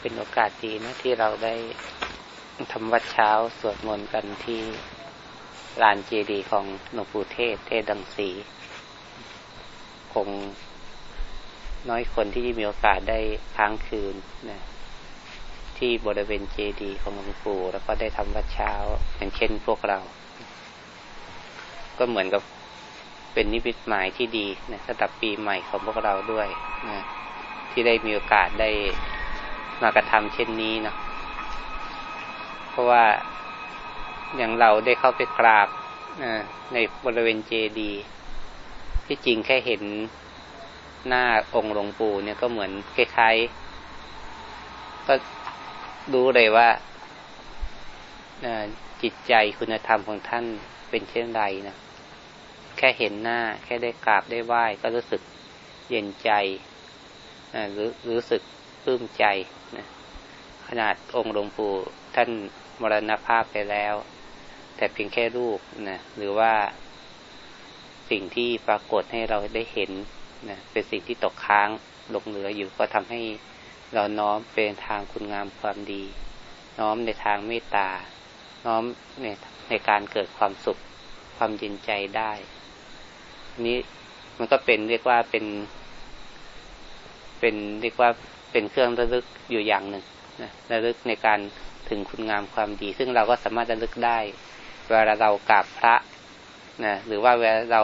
เป็นโอกาสดีนะที่เราได้ทำวัดเช้าสวดมนต์กันที่ลานเจดีของหลวงปู่เทศ เทศดังสีคงน้อยคนที่มีโอกาสได้ค้างคืนนะที่บริเวณเจดีของหลวงปู่แล้วก็ได้ทำวัดเช้า อย่างเช่นพวกเรา ก็เหมือนกับเป็นนิพิตหมายที่ดีนะสำหรับปีใหม่ของพวกเราด้วยนะที่ได้มีโอกาสได้ มากระทำเช่นนี้เนาะเพราะว่าอย่างเราได้เข้าไปกราบในบริเวณเจดีที่จริงแค่เห็นหน้าองค์หลวงปู่เนี่ยก็เหมือนคล้ายๆ ก็รู้เลยว่าจิตใจคุณธรรมของท่านเป็นเช่นไรนะแค่เห็นหน้า แค่ได้กราบได้ไหว้ ก็รู้สึกเย็นใจรู้รู้สึก ปลื้มใจนะขนาดองค์หลวงปู่ท่านมรณภาพไปแล้ว แต่เพียงแค่รูปนะหรือว่าสิ่งที่ปรากฏให้เราได้เห็นนะเป็นสิ่งที่ตกค้างหลงเหลืออยู่ก็ทำให้เราน้อมเป็นทางคุณงามความดี น้อมในทางเมตตา น้อมในในการเกิดความสุขความเย็นใจได้นี้มันก็เป็นเรียกว่าเป็น เป็นเรียกว่า เป็นเครื่องระลึกอยู่อย่างหนึ่งนะระลึกในการถึงคุณงามความดี ซึ่งเราก็สามารถระลึกได้ เวลาเรากราบพระนะหรือว่าเวลาเรา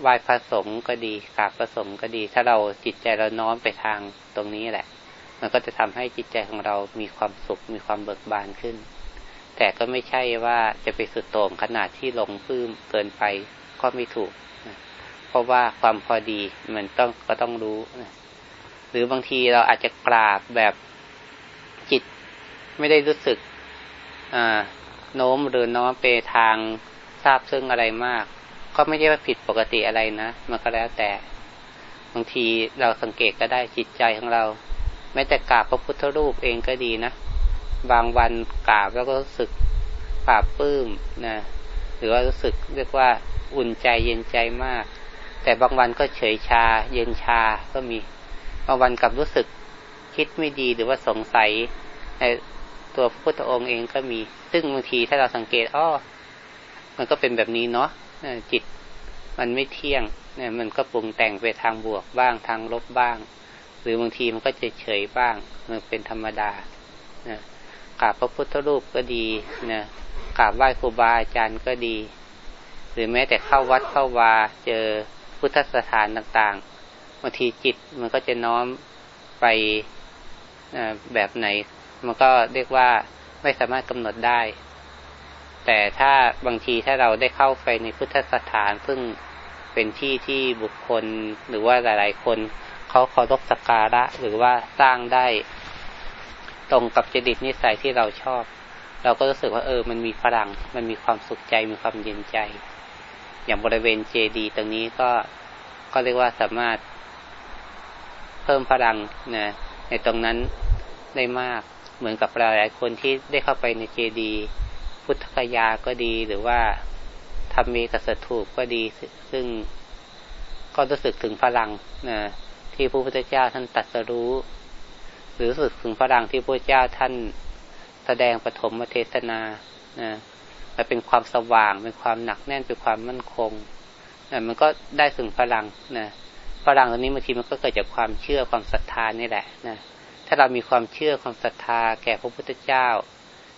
ไหว้พระสงฆ์ก็ดีกราบพระสงฆ์ก็ดี ถ้าเราจิตใจเราน้อมไปทางตรงนี้แหละ มันก็จะทำให้จิตใจของเรามีความสุขมีความเบิกบานขึ้น แต่ก็ไม่ใช่ว่าจะไปสุดโต่งขนาดที่ลงพื้มเกินไปก็ไม่ถูกนะเพราะว่าความพอดีมันต้องก็ต้องรู้นะ หรือบางทีเราอาจจะกราบแบบจิตไม่ได้รู้สึกโน้มหรือน้อมไปทางทราบซึ่งอะไรมาก ก็ไม่ใช่ว่าผิดปกติอะไรนะมันก็แล้วแต่ บางทีเราสังเกตก็ได้จิตใจของเรา แม้แต่กราบพระพุทธรูปเองก็ดีนะบางวันกราบแล้วก็รู้สึกปราบปื้มนะหรือว่ารู้สึกเรียกว่าอุ่นใจเย็นใจมาก แต่บางวันก็เฉยชา เย็นชาก็มี บางวันกับรู้สึกคิดไม่ดีหรือว่าสงสัยในตัวพระพุทธองค์เองก็มี ซึ่งบางทีถ้าเราสังเกตอ้อมันก็เป็นแบบนี้เนาะจิตมันไม่เที่ยงเนี่ยมันก็ปรุงแต่งไปทางบวกบ้างทางลบบ้าง หรือบางทีมันก็จะเฉยบ้าง มันเป็นธรรมดานะกราบพระพุทธรูปก็ดีนะกราบไหว้ครูบาอาจารย์ก็ดี หรือแม้แต่เข้าวัดเข้าวาเจอพุทธสถานต่างๆ บางทีจิตมันก็จะน้อมไปแบบไหน มันก็เรียกว่าไม่สามารถกำหนดได้ แต่ถ้าบางทีถ้าเราได้เข้าไปในพุทธสถาน ซึ่งเป็นที่ที่บุคคลหรือว่าหลาย ๆ คนเขาเคารพสักการะหรือว่าสร้างได้ ตรงกับจริตนิสัยที่เราชอบ เราก็รู้สึกว่าเออ มันมีพลัง มันมีความสุขใจมีความเย็นใจ อย่างบริเวณเจดีตรงนี้ก็ก็เรียกว่าสามารถ พิ่มพลังนะในตรงนั้นได้มากเหมือนกับหลายๆคนที่ได้เข้าไปในเจดีพุทธคยาก็ดีหรือว่าทำมีกัสถูกก็ดีซึ่งก็รู้สึกถึงพลังนะที่พระพุทธเจ้าท่านตัดสรู้ หรือรู้สึกถึงพลังที่พระเจ้าท่านแสดงปฐมเทศนานะมันเป็นความสว่าง เป็นความหนักแน่นเป็นความมั่นคงนะมันก็ได้ถึงพลังนะ พลังตรงนี้บางทีมันก็เกิดจากความเชื่อความศรัทธานี่แหละนะถ้าเรามีความเชื่อความศรัทธาแก่พระพุทธเจ้า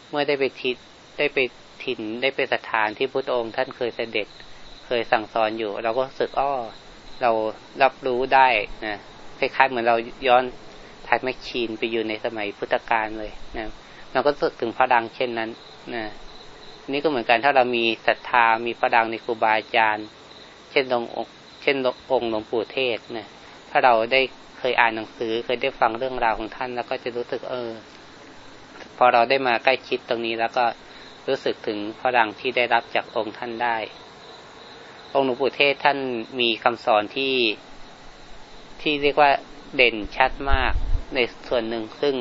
เมื่อได้ไปทิศได้ไปถิ่นได้ไปสถานที่พระองค์ ท่านเคยเสด็จเคยสั่งสอนอยู่ เราก็สึกอ้อเรารับรู้ได้นะคล้ายๆเหมือนเราย้อนทายแมชชีนไปอยู่ในสมัยพุทธกาลเลยนะเราก็สึกถึงพระดังเช่นนั้นนะนี่ก็เหมือนกันถ้าเรามีศรัทธามีพระดังในครูบาอาจารย์ เช่นองค์ เช่นองค์หลวงปู่เทศนะถ้าเราได้เคยอ่านหนังสือ เคยได้ฟังเรื่องราวของท่าน แล้วก็จะรู้สึกเออ พอเราได้มาใกล้ชิดตรงนี้แล้วก็รู้สึกถึงพลังที่ได้รับจากองค์ท่านได้ องค์หลวงปู่เทศท่านมีคำสอนที่ที่เรียกว่าเด่นชัดมากในส่วนหนึ่งซึ่ง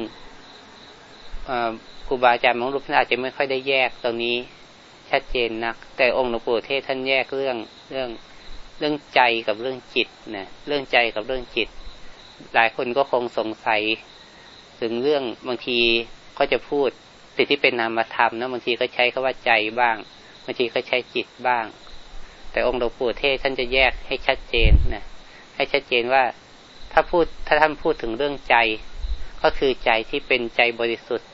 ครูบาอาจารย์บางรูปท่านอาจจะไม่ค่อยได้แยกตรงนี้ชัดเจนนัก แต่องค์หลวงปู่เทศท่านแยกเรื่องเรื่อง เรื่องใจกับเรื่องจิตนะเรื่องใจกับเรื่องจิต หลายคนก็คงสงสัย ถึงเรื่องบางทีก็จะพูดสิ่งที่เป็นนามธรรมนะบางทีก็ใช้คาว่าใจบ้างบางทีก็ใช้จิตบ้าง แต่องค์หลวงปู่เทศท่านจะแยกให้ชัดเจนนะให้ชัดเจนว่าถ้าพูดถ้าท่านพูดถึงเรื่องใจ ก็คือใจที่เป็นใจบริสุทธิ์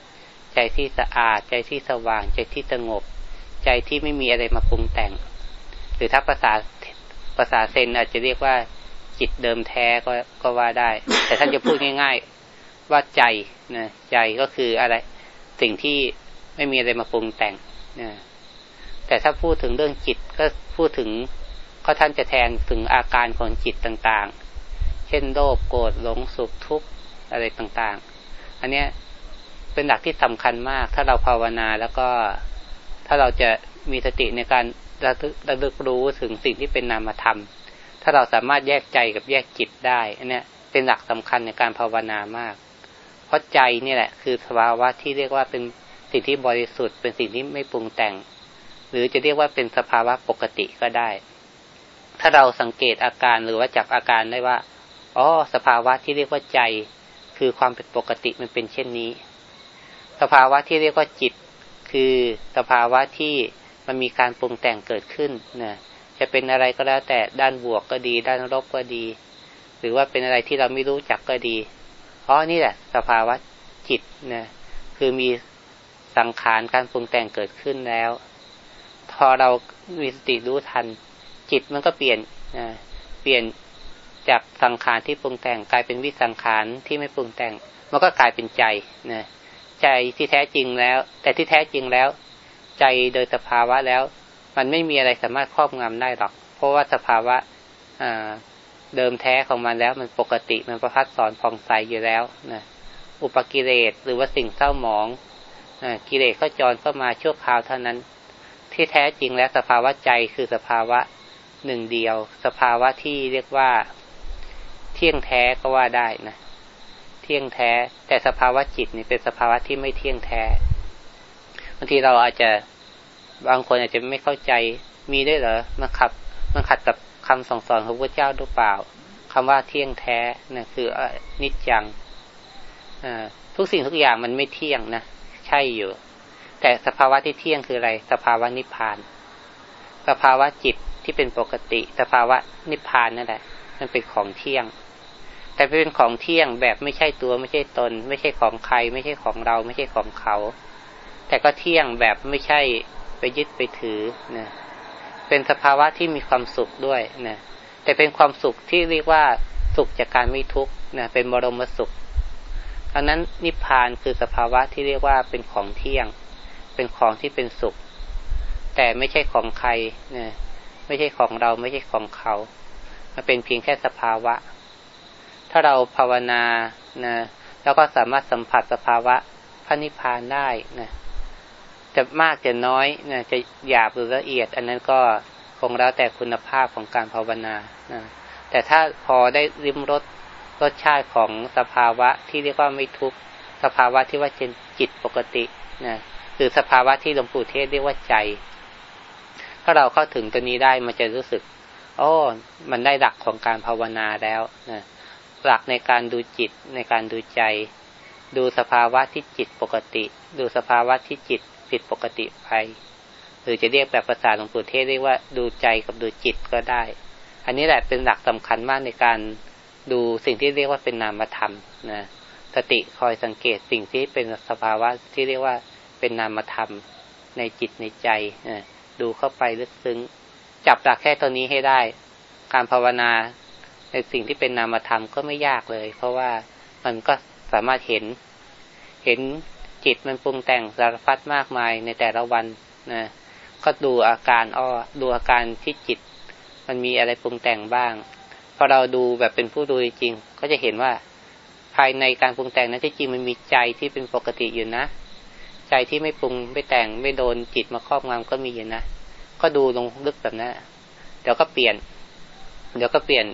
ใจที่สะอาด ใจที่สว่าง ใจที่สงบ ใจที่ไม่มีอะไรมาปรุงแต่ง หรือถ้าภาษา ภาษาเซนอาจจะเรียกว่าจิตเดิมแท้ก็ก็ว่าได้ แต่ท่านจะพูดง่าย ๆ ว่าใจนะใจก็คืออะไร สิ่งที่ไม่มีอะไรมาปรุงแต่งนะแต่ถ้าพูดถึงเรื่องจิตก็พูดถึงก็ท่านจะแทนถึงอาการของจิตต่างๆ เช่นโลภโกรธหลงสุขทุกข์อะไรต่างๆ อันเนี้ยเป็นหลักที่สำคัญมาก ถ้าเราภาวนาแล้วก็ถ้าเราจะมีสติในการ ระลึกรู้ถึงสิ่งที่เป็นนามธรรม ถ้าเราสามารถแยกใจกับแยกจิตได้อันนี้เป็นหลักสำคัญในการภาวนามาก เพราะใจนี่แหละ คือสภาวะที่เรียกว่าเป็นสิ่งที่บริสุทธิ์ เป็นสิ่งที่ไม่ปรุงแต่ง หรือจะเรียกว่าเป็นสภาวะปกติก็ได้ ถ้าเราสังเกตอาการหรือว่าจับอาการได้ว่าอ๋อสภาวะที่เรียกว่าใจ คือความเป็นปกติมันเป็นเช่นนี้ สภาวะที่เรียกว่าจิต คือสภาวะที่ มันมีการปรุงแต่งเกิดขึ้นนะจะเป็นอะไรก็แล้วแต่ด้านบวกก็ดี ด้านลบก็ดี หรือว่าเป็นอะไรที่เราไม่รู้จักก็ดีเพราะนี่แหละ สภาวะจิตนะคือมีสังขารการปรุงแต่งเกิดขึ้นแล้ว พอเรามีสติรู้ทัน จิตมันก็เปลี่ยนนะเปลี่ยนจากสังขารที่ปรุงแต่งกลายเป็นวิสังขารที่ไม่ปรุงแต่ง มันก็กลายเป็นใจนะใจที่แท้จริงแล้ว แต่ที่แท้จริงแล้ว ใจโดยสภาวะแล้ว มันไม่มีอะไรสามารถครอบงำได้หรอก เพราะว่าสภาวะเดิมแท้ของมันแล้ว มันปกติมันประพัดสอนผ่องใสอยู่แล้วนะอุปกิเลสหรือว่าสิ่งเศร้าหมองอกิเลสก็จรเข้ามาชั่วคราวเท่านั้น ที่แท้จริงแล้วสภาวะใจคือสภาวะหนึ่งเดียว สภาวะที่เรียกว่า เที่ยงแท้ก็ว่าได้นะเที่ยงแท้ แต่สภาวะจิตนี่เป็นสภาวะที่ไม่เที่ยงแท้ บางทีเราอาจจะบางคนอาจจะไม่เข้าใจมีได้เหรอมันขับมันขัดกับคำสอนสอนของพระเจ้าหรือเปล่าคำว่าเที่ยงแท้นะ่ะคือนิจจังทุกสิ่งทุกอย่างมันไม่เที่ยงนะใช่อยู่ แต่สภาวะที่เที่ยงคืออะไร สภาวะนิพพาน สภาวะจิตที่เป็นปกติ สภาวะนิพพานนั่นแหละมันเป็นของเที่ยง แต่เป็นของเที่ยงแบบไม่ใช่ตัวไม่ใช่ตน ไม่ใช่ของใคร ไม่ใช่ของเรา ไม่ใช่ของเขา แต่ก็เที่ยงแบบไม่ใช่ไปยึดไปถือนะเป็นสภาวะที่มีความสุขด้วยนะแต่เป็นความสุขที่เรียกว่าสุขจากการไม่ทุกข์นะเป็นบรมสุขดังนั้นนิพพานคือสภาวะที่เรียกว่าเป็นของเที่ยง เป็นของที่เป็นสุข แต่ไม่ใช่ของใครนะไม่ใช่ของเราไม่ใช่ของเขา มันเป็นเพียงแค่สภาวะ ถ้าเราภาวนานะแล้วก็สามารถสัมผัสสภาวะพระนิพพานได้นะ จะมากจะน้อยนะจะหยาบหรือละเอียด อันนั้นก็คงแล้วแต่คุณภาพของการภาวนานะแต่ถ้าพอได้ริมรสรสชาติของสภาวะที่เรียกว่าไม่ทุกข์สภาวะที่ว่าเป็นจิตปกตินะหรือสภาวะที่หลวงปู่เทศเรียกว่าใจ ถ้าเราเข้าถึงตัวนี้ได้มันจะรู้สึกโอ้มันได้หลักของการภาวนาแล้วนะหลักในการดูจิตในการดูใจ ดูสภาวะที่จิตปกติ ดูสภาวะที่จิต ผิดปกติไป หรือจะเรียกแบบภาษาหลวงปู่เทศเรียกว่าดูใจกับดูจิตก็ได้ อันนี้แหละเป็นหลักสำคัญมากในการดูสิ่งที่เรียกว่าเป็นนามธรรมนะสติคอยสังเกตสิ่งที่เป็นสภาวะที่เรียกว่าเป็นนามธรรมในจิตในใจนะดูเข้าไปลึกซึ้ง จับหลักแค่ตัวนี้ให้ได้ การภาวนาในสิ่งที่เป็นนามธรรมก็ไม่ยากเลย เพราะว่ามันก็สามารถเห็น เห็น จิตมันปรุงแต่งสารพัดมากมายในแต่ละวันนะก็ดูอาการอ้อดูอาการที่จิต มันมีอะไรปรุงแต่งบ้างพอเราดูแบบเป็นผู้ดูจริง ก็จะเห็นว่าภายในการปรุงแต่งนั้นที่จริงมันมีใจที่เป็นปกติอยู่นะ ใจที่ไม่ปรุงไม่แต่งไม่โดนจิตมาครอบงำก็มีอยู่นะก็ดูลงลึกแบบนั้นเดี๋ยวก็เปลี่ยน เดี๋ยวก็เปลี่ยน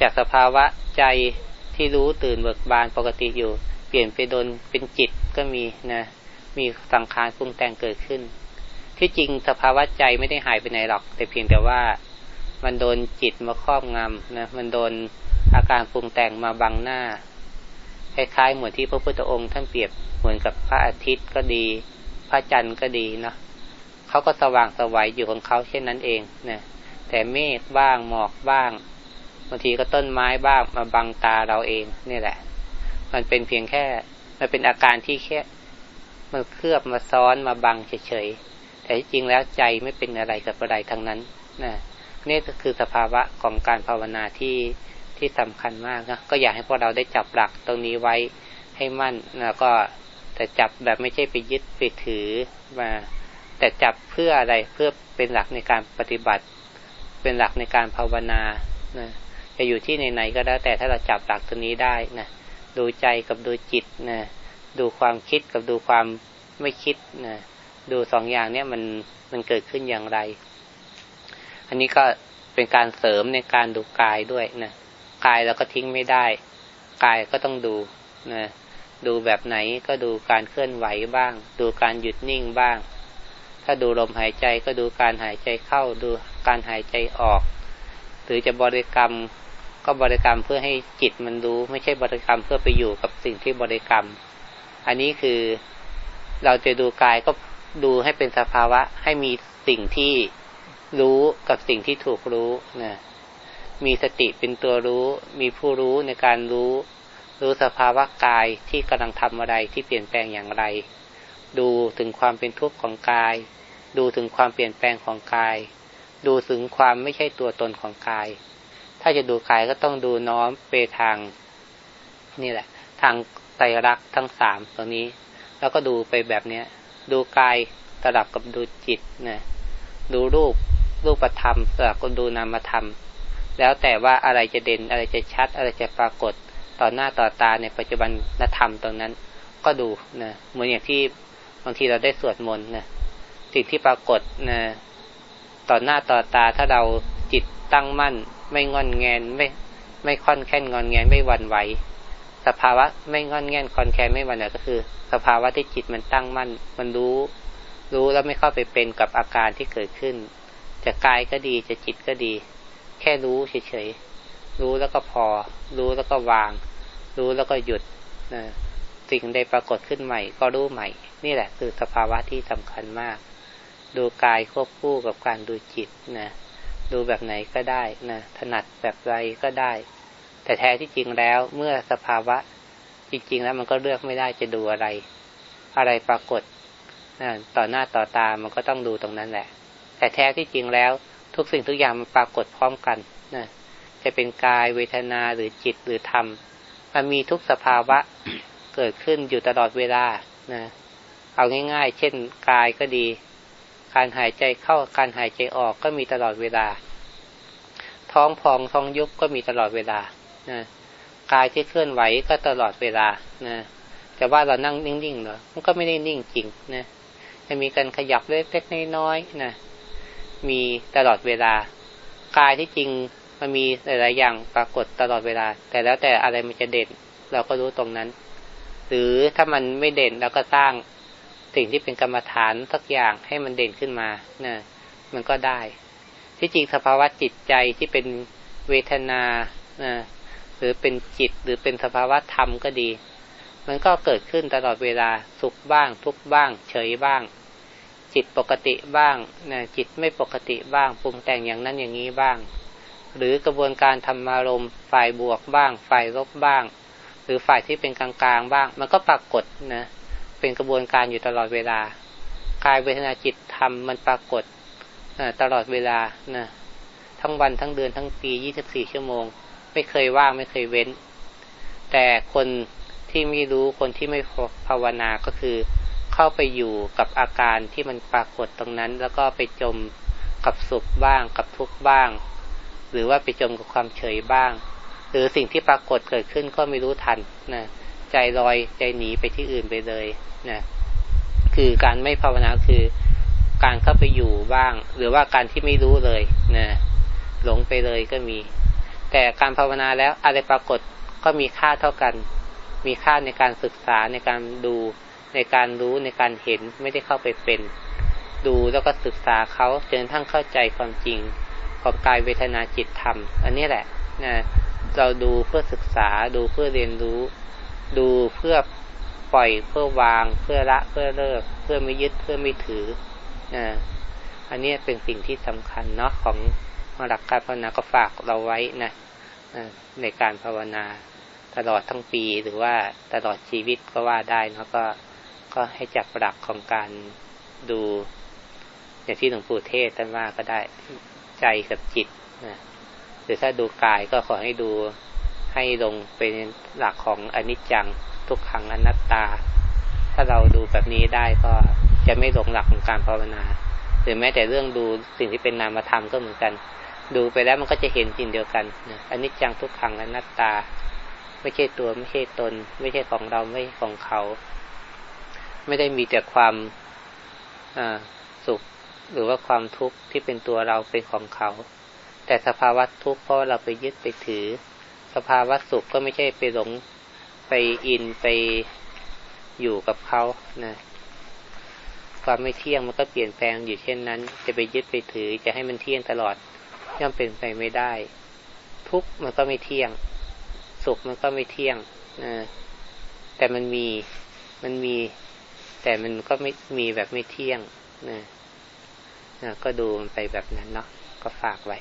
จากสภาวะใจที่รู้ตื่นเบิกบานปกติอยู่ ลี่ยนไปโดนเป็นจิตก็มีนะ มีสังขารปรุงแต่งเกิดขึ้น ที่จริงสภาวะใจไม่ได้หายไปไหนหรอก แต่เพียงแต่ว่ามันโดนจิตมาครอบงำนะ มันโดนอาการปรุงแต่งมาบังหน้า คล้ายๆเหมือนที่พระพุทธองค์ท่านเปรียบเหมือนกับพระอาทิตย์ก็ดี พระจันทร์ก็ดีเนาะเขาก็สว่างสวัยอยู่ของเขาเช่นนั้นเองนะแต่เมฆบ้างหมอกบ้างบางทีก็ต้นไม้บ้างมาบังตาเราเองนี่แหละ มันเป็นเพียงแค่ มันเป็นอาการที่แค่มันเคลือบมาซ้อนมาบังเฉยๆ แต่จริงแล้วใจไม่เป็นอะไรกับอะไรทั้งนั้นนะนี่ก็คือสภาวะของการภาวนาที่ที่สำคัญมากนะก็อยากให้พวกเราได้จับหลักตรงนี้ไว้ให้มั่นแล้วก็แต่จับแบบไม่ใช่ไปยึดไปถือมา แต่จับเพื่ออะไรเพื่อเป็นหลักในการปฏิบัติ เป็นหลักในการภาวนานะจะอยู่ที่ไหนๆก็แล้วแต่ถ้าเราจับหลักตัวนี้ได้นะ ดูใจกับดูจิตนะดูความคิดกับดูความไม่คิดนะดูสองอย่างเนี้ยมันมันเกิดขึ้นอย่างไร อันนี้ก็เป็นการเสริมในการดูกายด้วยนะกายเราก็ทิ้งไม่ได้ กายก็ต้องดูนะดูแบบไหนก็ดูการเคลื่อนไหวบ้าง ดูการหยุดนิ่งบ้าง ถ้าดูลมหายใจก็ดูการหายใจเข้า ดูการหายใจออก หรือจะบริกรรม ก็บริกรรมเพื่อให้จิตมันรู้ ไม่ใช่บริกรรมเพื่อไปอยู่กับสิ่งที่บริกรรม อันนี้คือเราจะดูกายก็ดูให้เป็นสภาวะให้มีสิ่งที่รู้กับสิ่งที่ถูกรู้นะมีสติเป็นตัวรู้ มีผู้รู้ในการรู้ รู้สภาวะกายที่กำลังทำอะไรที่เปลี่ยนแปลงอย่างไร ดูถึงความเป็นทุกข์ของกาย ดูถึงความเปลี่ยนแปลงของกาย ดูถึงความไม่ใช่ตัวตนของกาย ถ้าจะดูกายก็ต้องดูน้อมไปทางนี่แหละ ทางไตรักทั้งสามตรงนี้ แล้วก็ดูไปแบบเนี้ย ดูกายสลับกับดูจิตนะดูรูปรูปธรรมสลับกับดูนามธรรม แล้วแต่ว่าอะไรจะเด่นอะไรจะชัด อะไรจะปรากฏต่อหน้าต่อตาในปัจจุบันนธรรมตรงนั้น ก็ดูนะเหมือนอย่างที่บางทีเราได้สวดมนต์นะสิ่งที่ปรากฏนะต่อหน้าต่อตาถ้าเราจิตตั้งมั่น ไม่งอนแงนไม่ไม่ค่อนแค่นงอนแงนไม่หวั่นไหว สภาวะไม่งอนแงนคอนแคนไม่หวั่นไหวก็คือ สภาวะที่จิตมันตั้งมั่นมันรู้ รู้แล้วไม่เข้าไปเป็นกับอาการที่เกิดขึ้น จะกายก็ดีจะจิตก็ดี แค่รู้เฉยๆรู้แล้วก็พอ รู้แล้วก็วาง รู้แล้วก็หยุดนะสิ่งใดปรากฏขึ้นใหม่ ก็รู้ใหม่ นี่แหละคือสภาวะที่สำคัญมาก ดูกายควบคู่กับการดูจิตนะ ดูแบบไหนก็ได้นะถนัดแบบไรก็ได้ แต่แท้ที่จริงแล้วเมื่อสภาวะจริง ๆ แล้วมันก็เลือกไม่ได้จะดูอะไร อะไรปรากฏนะต่อหน้าต่อตามันก็ต้องดูตรงนั้นแหละ แต่แท้ที่จริงแล้วทุกสิ่งทุกอย่างมันปรากฏพร้อมกันนะจะเป็นกายเวทนาหรือจิตหรือธรรมมันมีทุกสภาวะเกิดขึ้นอยู่ตลอดเวลานะเอาง่าย ๆ เช่น กายก็ดี การหายใจเข้าการหายใจออกก็มีตลอดเวลา ท้องพองท้องยุบก็มีตลอดเวลานะกายที่เคลื่อนไหวก็ตลอดเวลานะแต่ว่าเรานั่งนิ่งๆเหรอมันก็ไม่ได้นิ่งจริงนะจะมีการขยับเล็กๆน้อยๆนะมีตลอดเวลากายที่จริงมันมีหลายๆอย่างปรากฏตลอดเวลา แต่แล้วแต่อะไรมันจะเด่นเราก็รู้ตรงนั้น หรือถ้ามันไม่เด่นเราก็สร้าง สิ่งที่เป็นกรรมฐานสักอย่างให้มันเด่นขึ้นมานะมันก็ได้ ที่จริงสภาวะจิตใจที่เป็นเวทนานะหรือเป็นจิตหรือเป็นสภาวะธรรมก็ดี มันก็เกิดขึ้นตลอดเวลาสุขบ้าง ทุกบ้าง เฉยบ้าง จิตปกติบ้างนะจิตไม่ปกติบ้างปรุงแต่งอย่างนั้นอย่างนี้บ้าง หรือกระบวนการทำอารมณ์ฝ่ายบวกบ้าง ฝ่ายลบบ้าง หรือฝ่ายที่เป็นกลางๆบ้าง มันก็ปรากฏนะ เป็นกระบวนการอยู่ตลอดเวลากายเวทนาจิตทำมันปรากฏตลอดเวลานะทั้งวันทั้งเดือนทั้งปียี่สิบสี่ชั่วโมง ไม่เคยว่างไม่เคยเว้น แต่คนที่ไม่รู้คนที่ไม่ภาวนาก็คือเข้าไปอยู่กับอาการที่มันปรากฏตรงนั้น แล้วก็ไปจมกับสุขบ้าง กับทุกข์บ้าง หรือว่าไปจมกับความเฉยบ้าง หรือสิ่งที่ปรากฏเกิดขึ้นก็ไม่รู้ทันนะ ใจลอยใจหนีไปที่อื่นไปเลยนะคือการไม่ภาวนาคือการเข้าไปอยู่บ้าง หรือว่าการที่ไม่รู้เลยนะหลงไปเลยก็มี แต่การภาวนาแล้วอะไรปรากฏก็มีค่าเท่ากัน มีค่าในการศึกษาในการดูในการรู้ในการเห็นไม่ได้เข้าไปเป็น ดูแล้วก็ศึกษาเขาจนทั้งเข้าใจความจริงของกายเวทนาจิตธรรม อันนี้แหละนะเราดูเพื่อศึกษาดูเพื่อเรียนรู้ ดูเพื่อปล่อยเพื่อวางเพื่อละเพื่อเลิก เพื่อไม่ยึดเพื่อไม่ถืออ่าอันนี้เป็นสิ่งที่สำคัญเนาะของหลักการภาวนาก็ฝากเราไว้นะในการภาวนาตลอดทั้งปีหรือว่าตลอดชีวิตก็ว่าได้นะก็ก็ให้จับหลักของการดู อย่างที่หลวงปู่เทศท่านว่าก็ได้ใจกับจิตนะหรือถ้าดูกายก็ขอให้ดู ให้ลงเป็นหลักของอนิจจังทุกขังอนัตตา ถ้าเราดูแบบนี้ได้ก็จะไม่หลงหลักของการภาวนา หรือแม้แต่เรื่องดูสิ่งที่เป็นนามธรรมก็เหมือนกัน ดูไปแล้วมันก็จะเห็นสิ่งเดียวกันนะอนิจจังทุกขังอนัตตา ไม่ใช่ตัวไม่ใช่ตน ไม่ใช่ของเราไม่ใช่ของเขา ไม่ได้มีแต่ความสุขหรือว่าความทุกข์ที่เป็นตัวเราเป็นของเขา แต่สภาวะทุกข์เพราะเราไปยึดไปถือ สภาวะสุขก็ไม่ใช่ไปหลงไปอินไปอยู่กับเขานะความไม่เที่ยงมันก็เปลี่ยนแปลงอยู่เช่นนั้น จะไปยึดไปถือจะให้มันเที่ยงตลอด ย่อมเป็นไปไม่ได้ ทุกมันก็ไม่เที่ยง สุขมันก็ไม่เที่ยงนะแต่มันมีมันมี แต่มันก็ไม่มีแบบไม่เที่ยงนะนะก็ดูมันไปแบบนั้นเนาะก็ฝากไว้